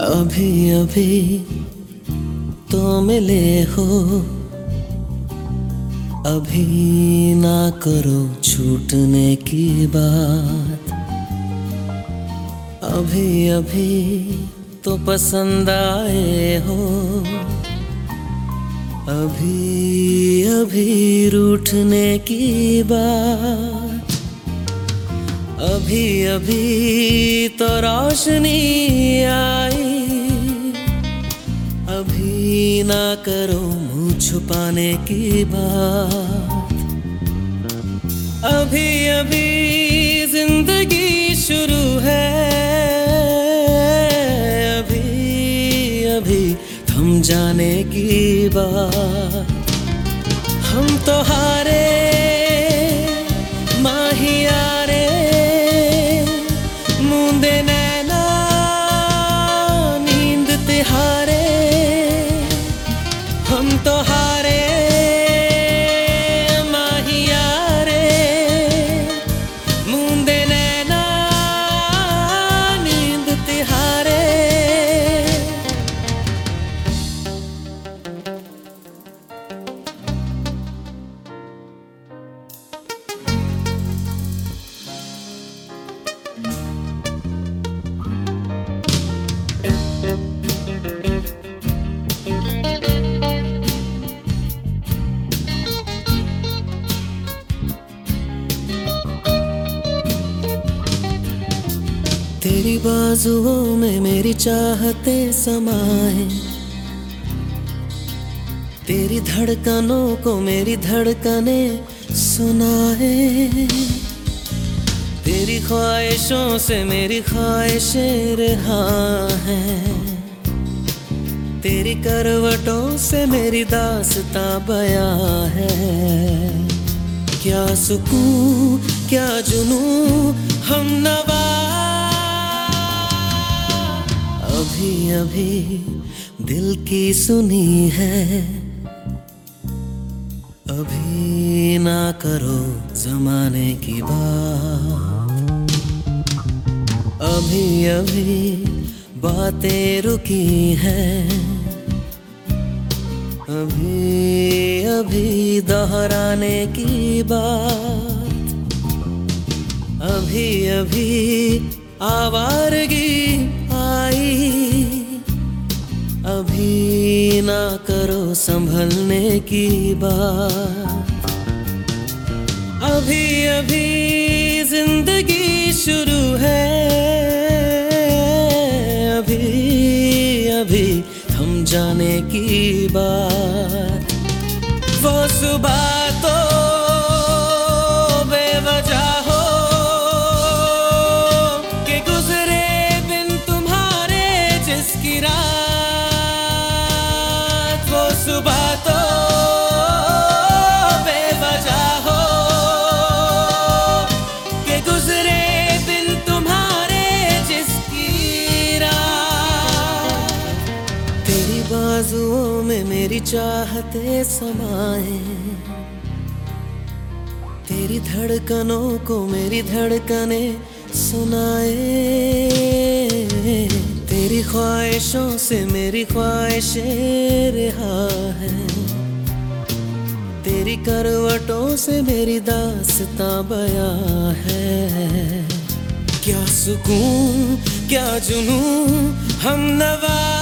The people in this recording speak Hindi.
अभी अभी तो मिले हो। अभी ना करो छूटने की बात। अभी अभी तो पसंद आए हो। अभी अभी रूठने की बात। अभी अभी तो रोशनी आई। अभी ना करो मुँह छुपाने की बात। अभी अभी ज़िंदगी शुरू है। जाने की बात। हम तो हारे माहिया रे मूंदे नैना, नींद तिहारे। हम तो हारे तेरी बाजुओं में मेरी चाहते समाए। तेरी धड़कनों को मेरी धड़कने सुनाए। तेरी ख्वाहिशों से मेरी ख्वाहिशें रहा है। तेरी करवटों से मेरी दासता बया है। क्या सुकून, क्या जुनू हम नवा अभी दिल की सुनी है। अभी ना करो जमाने की बात। अभी अभी बातें रुकी हैं। अभी अभी दोहराने की बात। अभी अभी आवारगी अभी ना करो संभलने की बात। अभी अभी ज़िंदगी शुरू है। अभी अभी थम जाने की बात। वो सुबह तो तेरी बाजुओं में मेरी चाहते समाए। तेरी धड़कनों को मेरी धड़कने सुनाए। तेरी ख्वाहिशों से मेरी ख्वाहिशें रिहा है। तेरी करवटों से मेरी दासता बया है। क्या सुकून, क्या जुनू हम नवा